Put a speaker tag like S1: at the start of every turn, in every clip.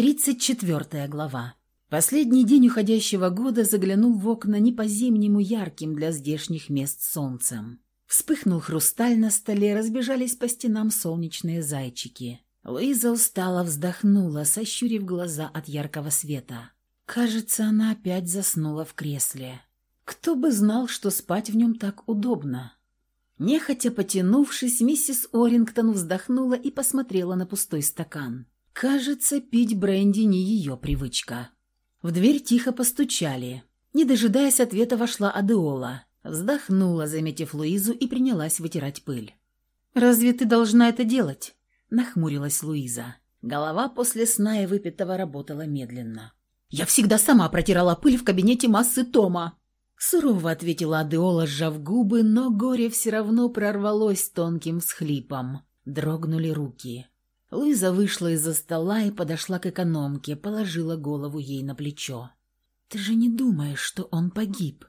S1: 34 глава. Последний день уходящего года заглянул в окна не по-зимнему ярким для здешних мест солнцем. Вспыхнул хрусталь на столе, разбежались по стенам солнечные зайчики. Луиза устало вздохнула, сощурив глаза от яркого света. Кажется, она опять заснула в кресле. Кто бы знал, что спать в нем так удобно. Нехотя потянувшись, миссис Орингтон вздохнула и посмотрела на пустой стакан. Кажется, пить бренди не ее привычка. В дверь тихо постучали. Не дожидаясь ответа, вошла Адеола. Вздохнула, заметив Луизу, и принялась вытирать пыль. «Разве ты должна это делать?» – нахмурилась Луиза. Голова после сна и выпитого работала медленно. «Я всегда сама протирала пыль в кабинете массы Тома!» Сурово ответила Адеола, сжав губы, но горе все равно прорвалось тонким всхлипом. Дрогнули руки. Луиза вышла из-за стола и подошла к экономке, положила голову ей на плечо. «Ты же не думаешь, что он погиб?»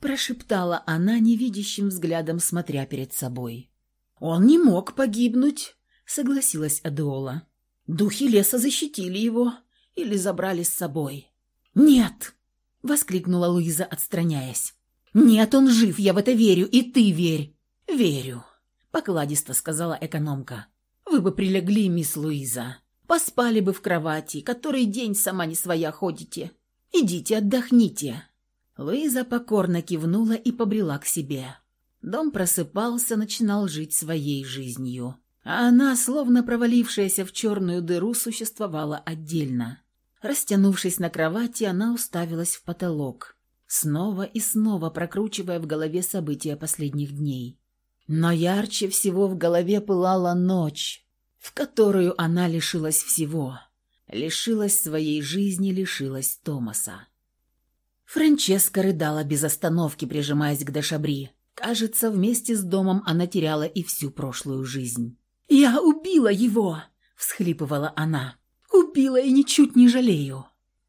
S1: Прошептала она невидящим взглядом, смотря перед собой. «Он не мог погибнуть», — согласилась Адеола. «Духи леса защитили его или забрали с собой». «Нет!» — воскликнула Луиза, отстраняясь. «Нет, он жив, я в это верю, и ты верь». «Верю», — покладисто сказала экономка. Вы бы прилегли, мисс Луиза. Поспали бы в кровати, который день сама не своя ходите. Идите, отдохните». Луиза покорно кивнула и побрела к себе. Дом просыпался, начинал жить своей жизнью. А она, словно провалившаяся в черную дыру, существовала отдельно. Растянувшись на кровати, она уставилась в потолок, снова и снова прокручивая в голове события последних дней. Но ярче всего в голове пылала ночь, в которую она лишилась всего. Лишилась своей жизни, лишилась Томаса. Франческа рыдала без остановки, прижимаясь к Дашабри. Кажется, вместе с домом она теряла и всю прошлую жизнь. «Я убила его!» – всхлипывала она. «Убила и ничуть не жалею!»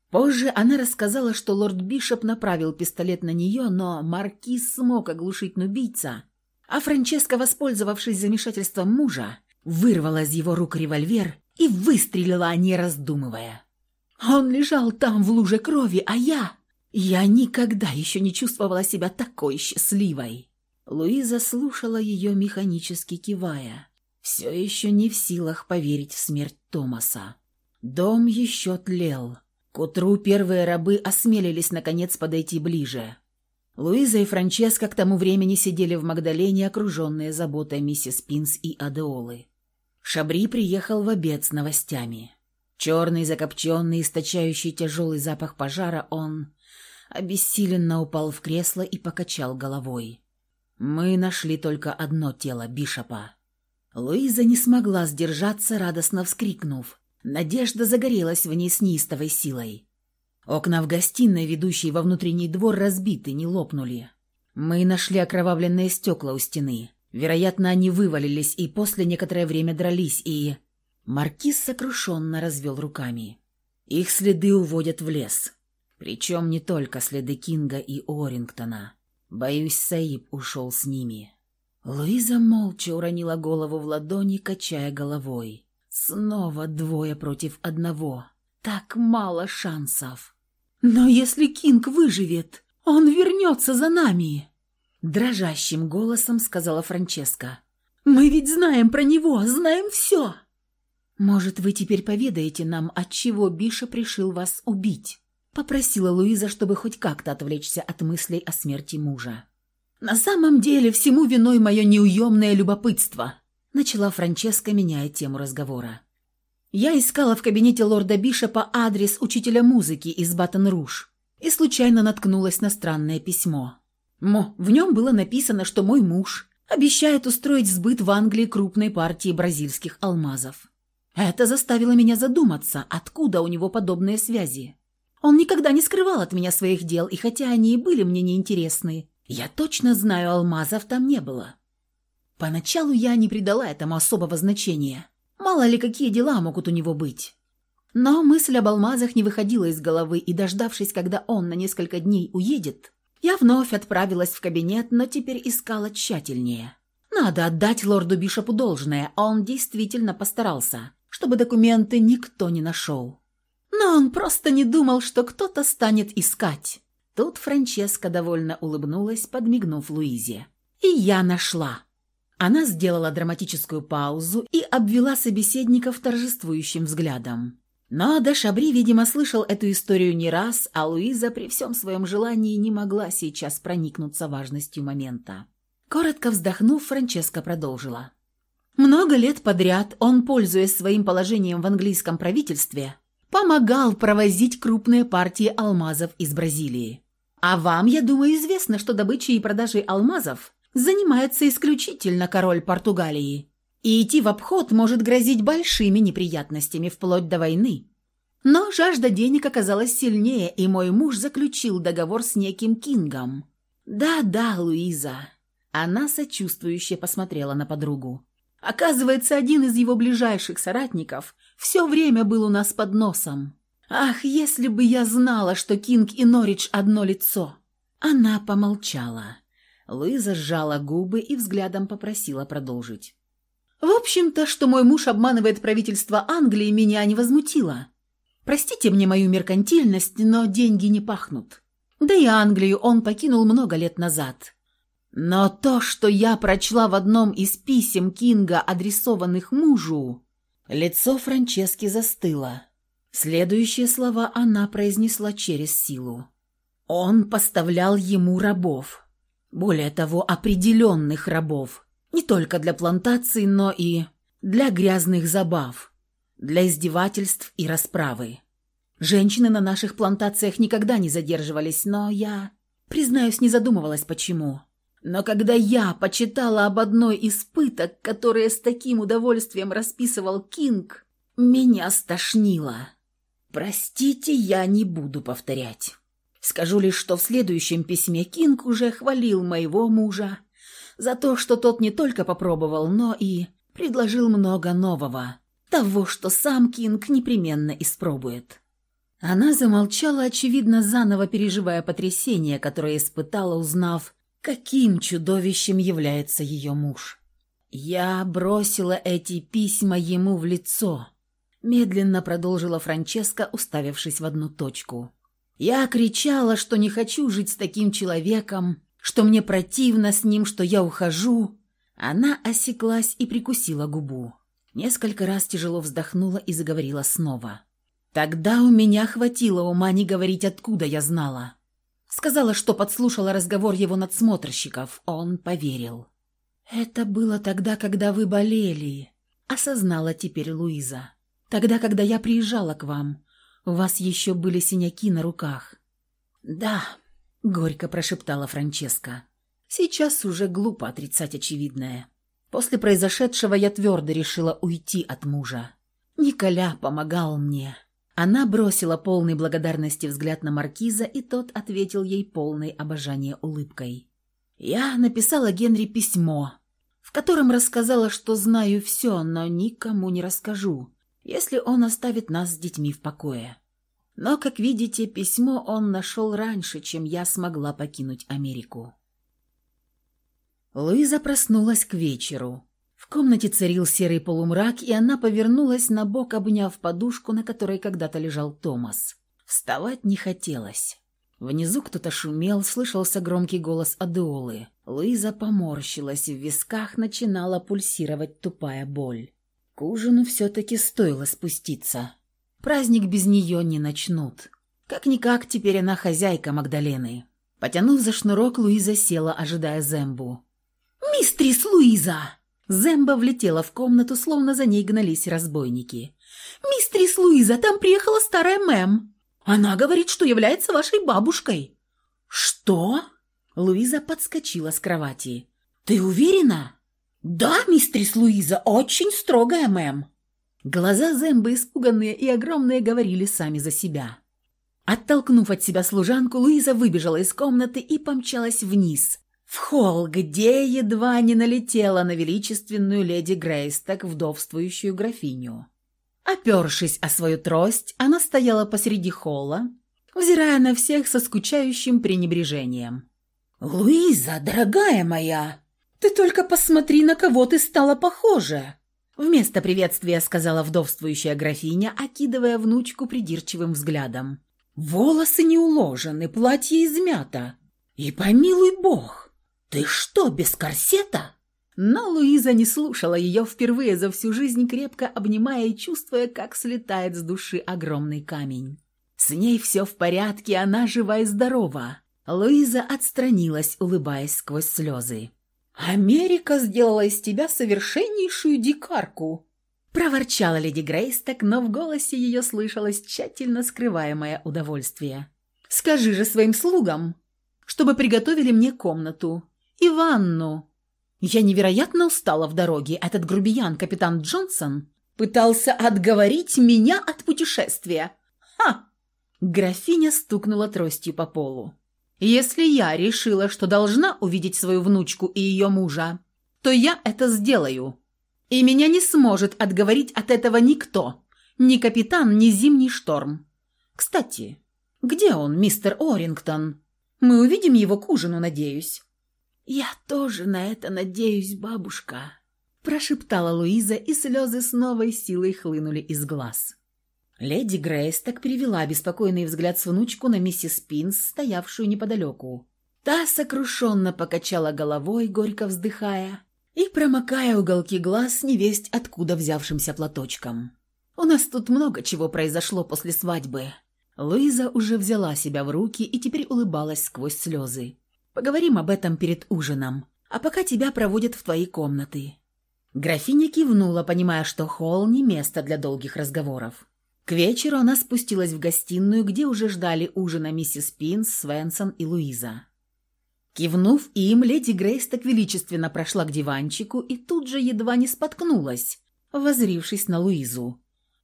S1: Позже она рассказала, что лорд Бишоп направил пистолет на нее, но маркиз смог оглушить нубийца, а Франческа, воспользовавшись замешательством мужа, вырвала из его рук револьвер и выстрелила, не раздумывая. Он лежал там в луже крови, а я... Я никогда еще не чувствовала себя такой счастливой. Луиза слушала ее, механически кивая, все еще не в силах поверить в смерть Томаса. Дом еще тлел. К утру первые рабы осмелились наконец подойти ближе. Луиза и Франческа к тому времени сидели в Магдалене, окруженные заботой миссис Пинс и Адеолы. Шабри приехал в обед с новостями. Черный, закопченный, источающий тяжелый запах пожара, он обессиленно упал в кресло и покачал головой. «Мы нашли только одно тело Бишопа». Луиза не смогла сдержаться, радостно вскрикнув. Надежда загорелась в ней с неистовой силой. Окна в гостиной, ведущей во внутренний двор, разбиты, не лопнули. Мы нашли окровавленные стекла у стены. Вероятно, они вывалились и после некоторое время дрались, и... Маркиз сокрушенно развел руками. Их следы уводят в лес. Причем не только следы Кинга и Орингтона. Боюсь, Саиб ушел с ними. Луиза молча уронила голову в ладони, качая головой. Снова двое против одного. Так мало шансов. Но если Кинг выживет, он вернется за нами. Дрожащим голосом сказала Франческа. «Мы ведь знаем про него, знаем все!» «Может, вы теперь поведаете нам, от чего Биша пришил вас убить?» Попросила Луиза, чтобы хоть как-то отвлечься от мыслей о смерти мужа. «На самом деле всему виной мое неуемное любопытство», начала Франческа, меняя тему разговора. «Я искала в кабинете лорда Бишопа адрес учителя музыки из Батон-Руж и случайно наткнулась на странное письмо. Мо, в нем было написано, что мой муж обещает устроить сбыт в Англии крупной партии бразильских алмазов. Это заставило меня задуматься, откуда у него подобные связи. Он никогда не скрывал от меня своих дел, и хотя они и были мне неинтересны, я точно знаю, алмазов там не было. Поначалу я не придала этому особого значения. Мало ли, какие дела могут у него быть. Но мысль об алмазах не выходила из головы, и, дождавшись, когда он на несколько дней уедет, я вновь отправилась в кабинет, но теперь искала тщательнее. Надо отдать лорду Бишопу должное, он действительно постарался, чтобы документы никто не нашел. он просто не думал, что кто-то станет искать. Тут Франческа довольно улыбнулась, подмигнув Луизе. «И я нашла». Она сделала драматическую паузу и обвела собеседников торжествующим взглядом. Но Дашабри, видимо, слышал эту историю не раз, а Луиза при всем своем желании не могла сейчас проникнуться важностью момента. Коротко вздохнув, Франческа продолжила. Много лет подряд он, пользуясь своим положением в английском правительстве, помогал провозить крупные партии алмазов из Бразилии. А вам, я думаю, известно, что добычей и продажей алмазов занимается исключительно король Португалии. И идти в обход может грозить большими неприятностями вплоть до войны. Но жажда денег оказалась сильнее, и мой муж заключил договор с неким Кингом. «Да-да, Луиза». Она сочувствующе посмотрела на подругу. Оказывается, один из его ближайших соратников все время был у нас под носом. Ах, если бы я знала, что Кинг и Норридж одно лицо. Она помолчала. Луиза сжала губы и взглядом попросила продолжить. В общем-то, что мой муж обманывает правительство Англии, меня не возмутило. Простите мне мою меркантильность, но деньги не пахнут. Да и Англию он покинул много лет назад. Но то, что я прочла в одном из писем Кинга, адресованных мужу, лицо Франчески застыло. Следующие слова она произнесла через силу. Он поставлял ему рабов. Более того, определенных рабов. Не только для плантаций, но и для грязных забав, для издевательств и расправы. Женщины на наших плантациях никогда не задерживались, но я, признаюсь, не задумывалась, почему. Но когда я почитала об одной из пыток, которые с таким удовольствием расписывал Кинг, меня стошнило. Простите, я не буду повторять. Скажу лишь, что в следующем письме Кинг уже хвалил моего мужа за то, что тот не только попробовал, но и предложил много нового, того, что сам Кинг непременно испробует. Она замолчала, очевидно, заново переживая потрясение, которое испытала, узнав, каким чудовищем является ее муж. «Я бросила эти письма ему в лицо», — медленно продолжила Франческа, уставившись в одну точку. «Я кричала, что не хочу жить с таким человеком, что мне противно с ним, что я ухожу». Она осеклась и прикусила губу. Несколько раз тяжело вздохнула и заговорила снова. «Тогда у меня хватило ума не говорить, откуда я знала. Сказала, что подслушала разговор его надсмотрщиков. Он поверил. «Это было тогда, когда вы болели», — осознала теперь Луиза. «Тогда, когда я приезжала к вам. У вас еще были синяки на руках». «Да», — горько прошептала Франческа. «Сейчас уже глупо отрицать очевидное. После произошедшего я твердо решила уйти от мужа. Николя помогал мне. Она бросила полный благодарности взгляд на маркиза, и тот ответил ей полной обожания улыбкой. «Я написала Генри письмо, в котором рассказала, что знаю все, но никому не расскажу, если он оставит нас с детьми в покое. Но, как видите, письмо он нашел раньше, чем я смогла покинуть Америку». Луиза проснулась к вечеру. В комнате царил серый полумрак, и она повернулась на бок, обняв подушку, на которой когда-то лежал Томас. Вставать не хотелось. Внизу кто-то шумел, слышался громкий голос Адеолы. Луиза поморщилась, в висках начинала пульсировать тупая боль. К ужину все-таки стоило спуститься. Праздник без нее не начнут. Как-никак теперь она хозяйка Магдалены. Потянув за шнурок, Луиза села, ожидая Зембу. «Мистрис Луиза!» Земба влетела в комнату, словно за ней гнались разбойники. «Мистрис Луиза, там приехала старая мэм. Она говорит, что является вашей бабушкой». «Что?» Луиза подскочила с кровати. «Ты уверена?» «Да, мистрис Луиза, очень строгая мэм». Глаза Зембы, испуганные и огромные, говорили сами за себя. Оттолкнув от себя служанку, Луиза выбежала из комнаты и помчалась вниз, в холл, где едва не налетела на величественную леди Грейсток, вдовствующую графиню. Опершись о свою трость, она стояла посреди холла, взирая на всех со скучающим пренебрежением. «Луиза, дорогая моя, ты только посмотри, на кого ты стала похожа! Вместо приветствия сказала вдовствующая графиня, окидывая внучку придирчивым взглядом. «Волосы не уложены, платье измято. И помилуй бог, ты что, без корсета?» Но Луиза не слушала ее впервые за всю жизнь, крепко обнимая и чувствуя, как слетает с души огромный камень. С ней все в порядке, она жива и здорова. Луиза отстранилась, улыбаясь сквозь слезы. «Америка сделала из тебя совершеннейшую дикарку!» Проворчала леди Грейсток, но в голосе ее слышалось тщательно скрываемое удовольствие. «Скажи же своим слугам, чтобы приготовили мне комнату и ванну. Я невероятно устала в дороге. Этот грубиян, капитан Джонсон, пытался отговорить меня от путешествия. Ха!» Графиня стукнула тростью по полу. Если я решила, что должна увидеть свою внучку и ее мужа, то я это сделаю. И меня не сможет отговорить от этого никто. Ни капитан, ни зимний шторм. Кстати, где он, мистер Орингтон? Мы увидим его к ужину, надеюсь». «Я тоже на это надеюсь, бабушка», – прошептала Луиза, и слезы с новой силой хлынули из глаз. Леди Грейс так перевела обеспокоенный взгляд с внучку на миссис Пинс, стоявшую неподалеку. Та сокрушенно покачала головой, горько вздыхая, и промокая уголки глаз невесть откуда взявшимся платочком. «У нас тут много чего произошло после свадьбы». Луиза уже взяла себя в руки и теперь улыбалась сквозь слезы. «Поговорим об этом перед ужином, а пока тебя проводят в твои комнаты». Графиня кивнула, понимая, что холл не место для долгих разговоров. К вечеру она спустилась в гостиную, где уже ждали ужина миссис Пинс, Свенсон и Луиза. Кивнув им, леди Грейс так величественно прошла к диванчику и тут же едва не споткнулась, возрившись на Луизу.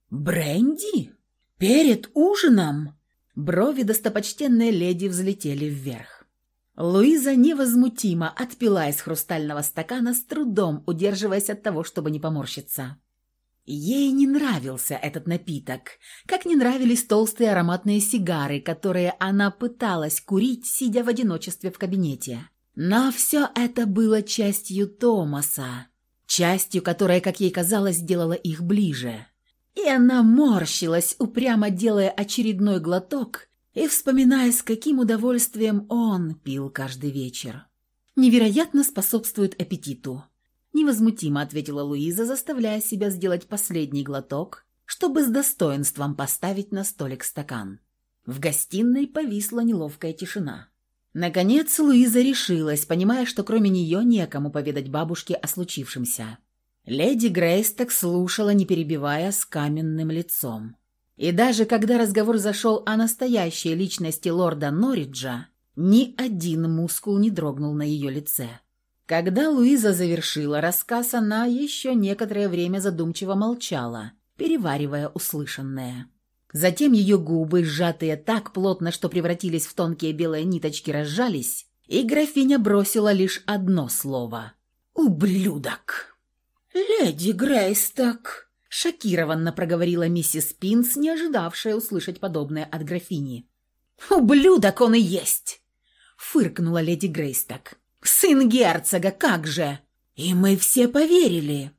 S1: «Бренди? Перед ужином?» Брови достопочтенной леди взлетели вверх. Луиза невозмутимо отпила из хрустального стакана, с трудом удерживаясь от того, чтобы не поморщиться. Ей не нравился этот напиток, как не нравились толстые ароматные сигары, которые она пыталась курить, сидя в одиночестве в кабинете. Но все это было частью Томаса, частью, которая, как ей казалось, сделала их ближе. И она морщилась, упрямо делая очередной глоток и вспоминая, с каким удовольствием он пил каждый вечер. Невероятно способствует аппетиту. Невозмутимо ответила Луиза, заставляя себя сделать последний глоток, чтобы с достоинством поставить на столик стакан. В гостиной повисла неловкая тишина. Наконец Луиза решилась, понимая, что кроме нее некому поведать бабушке о случившемся. Леди Грейс так слушала, не перебивая, с каменным лицом. И даже когда разговор зашел о настоящей личности лорда Норриджа, ни один мускул не дрогнул на ее лице. Когда Луиза завершила рассказ, она еще некоторое время задумчиво молчала, переваривая услышанное. Затем ее губы, сжатые так плотно, что превратились в тонкие белые ниточки, разжались, и графиня бросила лишь одно слово — «Ублюдок!» «Леди Грейсток!» — шокированно проговорила миссис Пинс, не ожидавшая услышать подобное от графини. «Ублюдок он и есть!» — фыркнула леди Грейсток. Сын герцога, как же? И мы все поверили.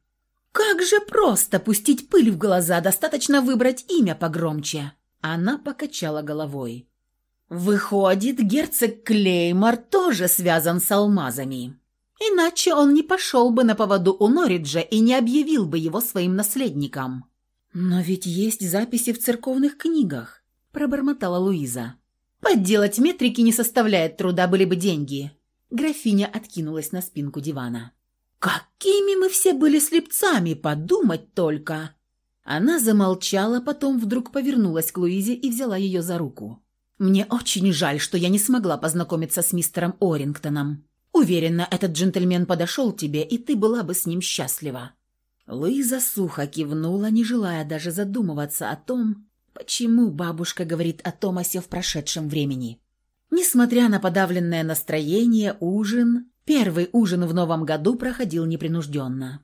S1: Как же просто пустить пыль в глаза, достаточно выбрать имя погромче. Она покачала головой. Выходит, герцог Клеймор тоже связан с алмазами. Иначе он не пошел бы на поводу у Норриджа и не объявил бы его своим наследником. «Но ведь есть записи в церковных книгах», – пробормотала Луиза. «Подделать метрики не составляет труда, были бы деньги. Графиня откинулась на спинку дивана. «Какими мы все были слепцами, подумать только!» Она замолчала, потом вдруг повернулась к Луизе и взяла ее за руку. «Мне очень жаль, что я не смогла познакомиться с мистером Орингтоном. Уверена, этот джентльмен подошел тебе, и ты была бы с ним счастлива». Луиза сухо кивнула, не желая даже задумываться о том, почему бабушка говорит о Томасе в прошедшем времени. Несмотря на подавленное настроение, ужин, первый ужин в новом году проходил непринужденно.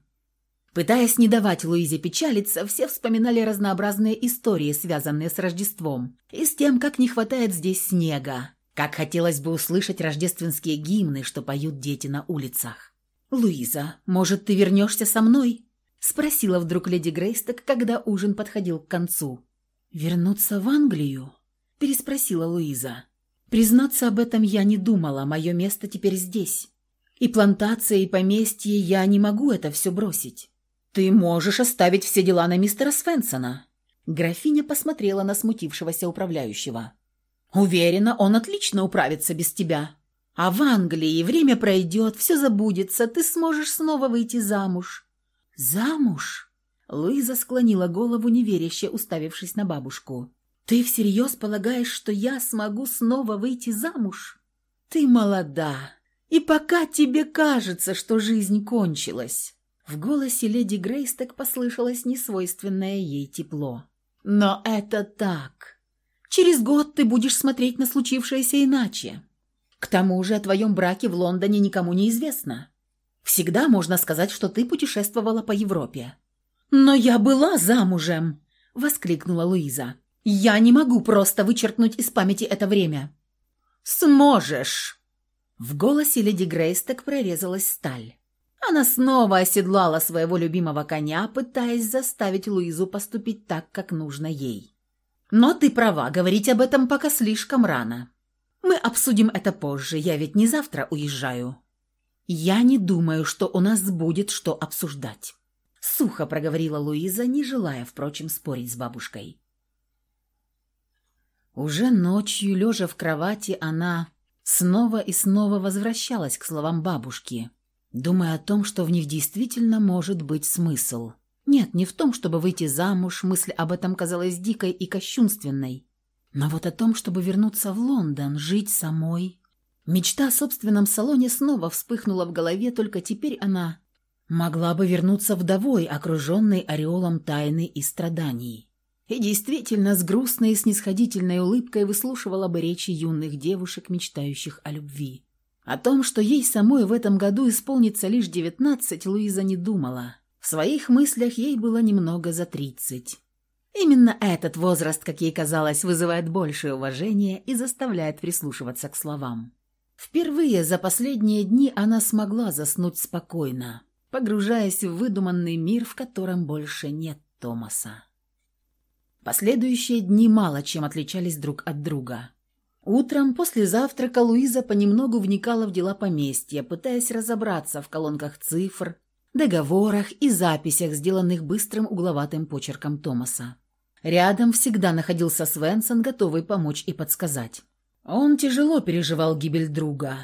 S1: Пытаясь не давать Луизе печалиться, все вспоминали разнообразные истории, связанные с Рождеством, и с тем, как не хватает здесь снега, как хотелось бы услышать рождественские гимны, что поют дети на улицах. «Луиза, может, ты вернешься со мной?» – Спросила вдруг леди Грейсток, когда ужин подходил к концу. «Вернуться в Англию?» Переспросила Луиза. «Признаться об этом я не думала, мое место теперь здесь. И плантация, и поместье, я не могу это все бросить. Ты можешь оставить все дела на мистера Свенсона». Графиня посмотрела на смутившегося управляющего. «Уверена, он отлично управится без тебя. А в Англии время пройдет, все забудется, ты сможешь снова выйти замуж». «Замуж?» Луиза склонила голову, неверяще уставившись на бабушку. «Ты всерьез полагаешь, что я смогу снова выйти замуж? Ты молода, и пока тебе кажется, что жизнь кончилась». В голосе леди Грейсток послышалось несвойственное ей тепло. «Но это так. Через год ты будешь смотреть на случившееся иначе. К тому же о твоем браке в Лондоне никому не известно. Всегда можно сказать, что ты путешествовала по Европе». «Но я была замужем!» — воскликнула Луиза. «Я не могу просто вычеркнуть из памяти это время». «Сможешь!» В голосе леди Грейсток прорезалась сталь. Она снова оседлала своего любимого коня, пытаясь заставить Луизу поступить так, как нужно ей. «Но ты права, говорить об этом пока слишком рано. Мы обсудим это позже, я ведь не завтра уезжаю». «Я не думаю, что у нас будет что обсуждать», — сухо проговорила Луиза, не желая, впрочем, спорить с бабушкой. Уже ночью, лежа в кровати, она снова и снова возвращалась к словам бабушки — думая о том, что в них действительно может быть смысл. Нет, не в том, чтобы выйти замуж, мысль об этом казалась дикой и кощунственной, но вот о том, чтобы вернуться в Лондон, жить самой. Мечта о собственном салоне снова вспыхнула в голове, только теперь она могла бы вернуться вдовой, окруженной ореолом тайны и страданий. И действительно, с грустной и снисходительной улыбкой выслушивала бы речи юных девушек, мечтающих о любви. О том, что ей самой в этом году исполнится лишь девятнадцать, Луиза не думала. В своих мыслях ей было немного за тридцать. Именно этот возраст, как ей казалось, вызывает большее уважение и заставляет прислушиваться к словам. Впервые за последние дни она смогла заснуть спокойно, погружаясь в выдуманный мир, в котором больше нет Томаса. Последующие дни мало чем отличались друг от друга. Утром после завтрака Луиза понемногу вникала в дела поместья, пытаясь разобраться в колонках цифр, договорах и записях, сделанных быстрым угловатым почерком Томаса. Рядом всегда находился Свенсон, готовый помочь и подсказать. Он тяжело переживал гибель друга,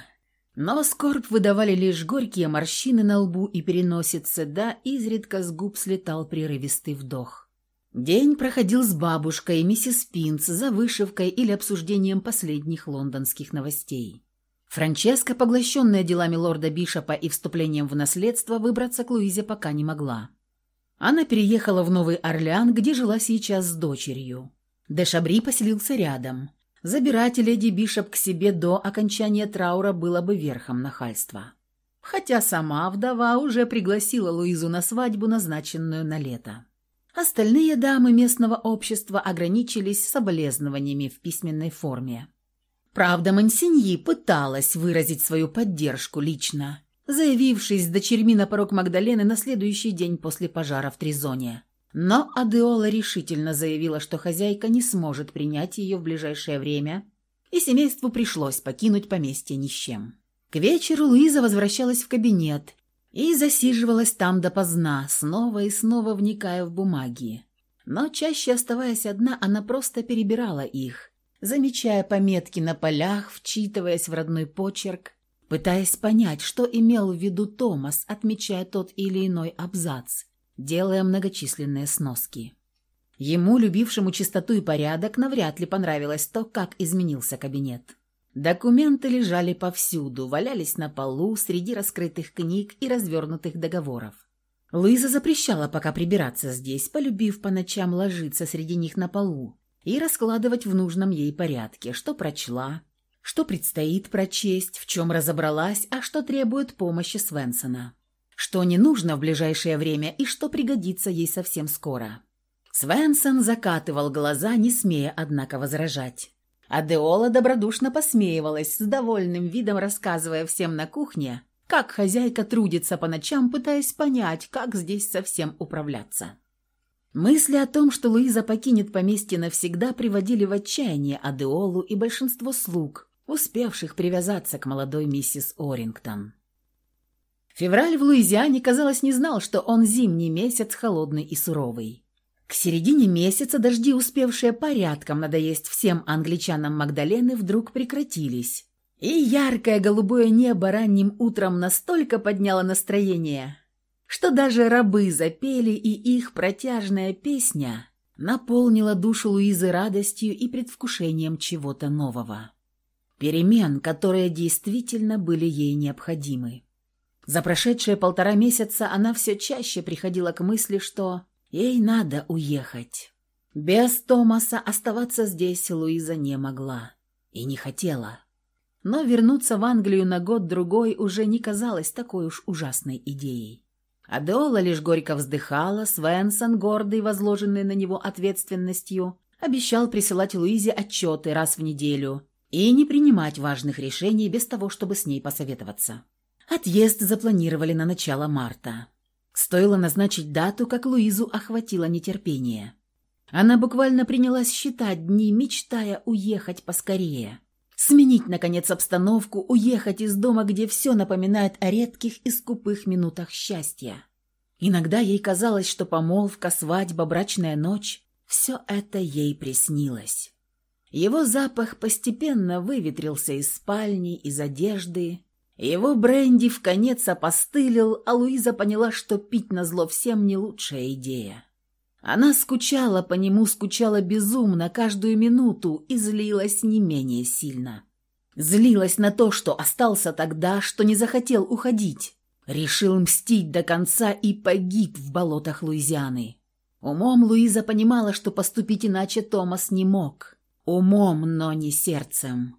S1: но скорбь выдавали лишь горькие морщины на лбу и переносице, да изредка с губ слетал прерывистый вдох. День проходил с бабушкой миссис Пинц за вышивкой или обсуждением последних лондонских новостей. Франческа, поглощенная делами лорда Бишопа и вступлением в наследство, выбраться к Луизе пока не могла. Она переехала в Новый Орлеан, где жила сейчас с дочерью. Де Шабри поселился рядом. Забирать леди Бишоп к себе до окончания траура было бы верхом нахальства. Хотя сама вдова уже пригласила Луизу на свадьбу, назначенную на лето. Остальные дамы местного общества ограничились соболезнованиями в письменной форме. Правда, Мансиньи пыталась выразить свою поддержку лично, заявившись с дочерьми на порог Магдалены на следующий день после пожара в Тризоне. Но Адеола решительно заявила, что хозяйка не сможет принять ее в ближайшее время, и семейству пришлось покинуть поместье ни с чем. К вечеру Луиза возвращалась в кабинет и засиживалась там допоздна, снова и снова вникая в бумаги. Но чаще оставаясь одна, она просто перебирала их, замечая пометки на полях, вчитываясь в родной почерк, пытаясь понять, что имел в виду Томас, отмечая тот или иной абзац, делая многочисленные сноски. Ему, любившему чистоту и порядок, навряд ли понравилось то, как изменился кабинет. Документы лежали повсюду, валялись на полу среди раскрытых книг и развернутых договоров. Луиза запрещала пока прибираться здесь, полюбив по ночам ложиться среди них на полу и раскладывать в нужном ей порядке, что прочла, что предстоит прочесть, в чем разобралась, а что требует помощи Свенсона, что не нужно в ближайшее время и что пригодится ей совсем скоро. Свенсон закатывал глаза, не смея, однако, возражать. А Деола добродушно посмеивалась, с довольным видом рассказывая всем на кухне, как хозяйка трудится по ночам, пытаясь понять, как здесь совсем управляться. Мысли о том, что Луиза покинет поместье навсегда, приводили в отчаяние Адеолу и большинство слуг, успевших привязаться к молодой миссис Орингтон. Февраль в Луизиане, казалось, не знал, что он зимний месяц холодный и суровый. К середине месяца дожди, успевшие порядком надоесть всем англичанам Магдалены, вдруг прекратились. И яркое голубое небо ранним утром настолько подняло настроение, что даже рабы запели, и их протяжная песня наполнила душу Луизы радостью и предвкушением чего-то нового. Перемен, которые действительно были ей необходимы. За прошедшие полтора месяца она все чаще приходила к мысли, что Ей надо уехать. Без Томаса оставаться здесь Луиза не могла и не хотела. Но вернуться в Англию на год-другой уже не казалось такой уж ужасной идеей. Адеола лишь горько вздыхала, Свенсон, гордый, возложенный на него ответственностью, обещал присылать Луизе отчеты раз в неделю и не принимать важных решений без того, чтобы с ней посоветоваться. Отъезд запланировали на начало марта. Стоило назначить дату, как Луизу охватило нетерпение. Она буквально принялась считать дни, мечтая уехать поскорее. Сменить, наконец, обстановку, уехать из дома, где все напоминает о редких и скупых минутах счастья. Иногда ей казалось, что помолвка, свадьба, брачная ночь – все это ей приснилось. Его запах постепенно выветрился из спальни, из одежды, его бренди в конец опостылил, а Луиза поняла, что пить назло всем не лучшая идея. Она скучала по нему, скучала безумно каждую минуту и злилась не менее сильно. Злилась на то, что остался тогда, что не захотел уходить. Решил мстить до конца и погиб в болотах Луизианы. Умом Луиза понимала, что поступить иначе Томас не мог. Умом, но не сердцем.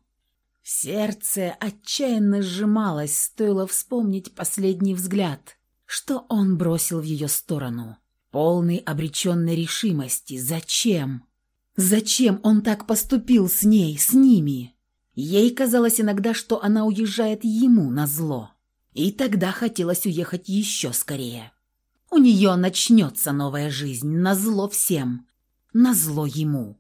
S1: Сердце отчаянно сжималось, стоило вспомнить последний взгляд, что он бросил в ее сторону. Полный обреченной решимости. Зачем? Зачем он так поступил с ней, с ними? Ей казалось иногда, что она уезжает ему на зло. И тогда хотелось уехать еще скорее. У нее начнется новая жизнь, на зло всем, на зло ему.